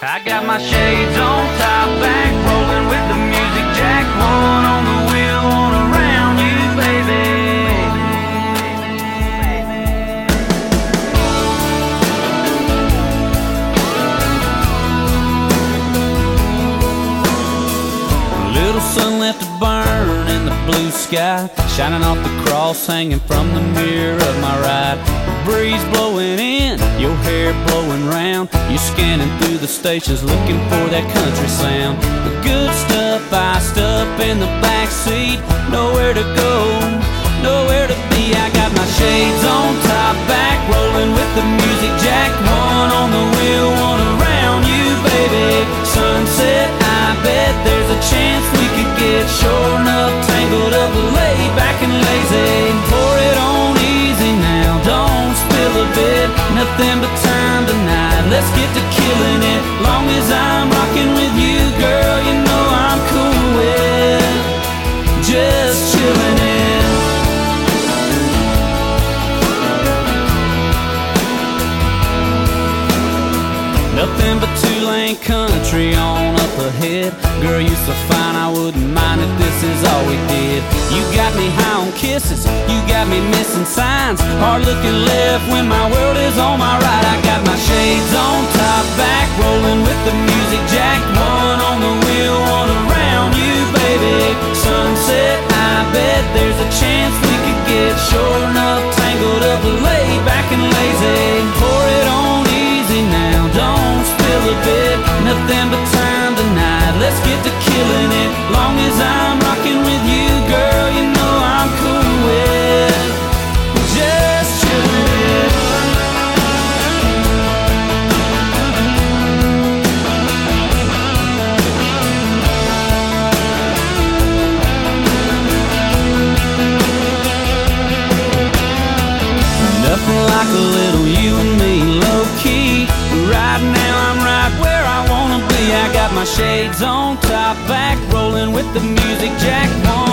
I got my shades on, top back, rolling with the music jack. One on the wheel, one around you, baby. Little sun left to burn in the blue sky, shining off the cross hanging from the mirror of my ride. Round. You scanning through the stations looking for that country sound. The good stuff iced up in the back seat, nowhere to go, Nothing but time tonight. Let's get to killing it. Long as I'm rocking with you, girl, you know I'm cool with just chilling it. Nothing but two lane country on up ahead. Girl, you so fine, I wouldn't mind if this is all we did. You got me high on kisses, you got me missing signs. Hard looking left when my world is on my right. I got my shades on, top back, rolling with the music jack. One on the wheel, one around you, baby. Sunset, I bet there's a chance we could get sure enough tangled up, laid back and lazy. Pour it on easy now, don't spill a bit. Nothing but time tonight. Let's get to killing it. Long as I'm my shades on, top back, rolling with the music jack.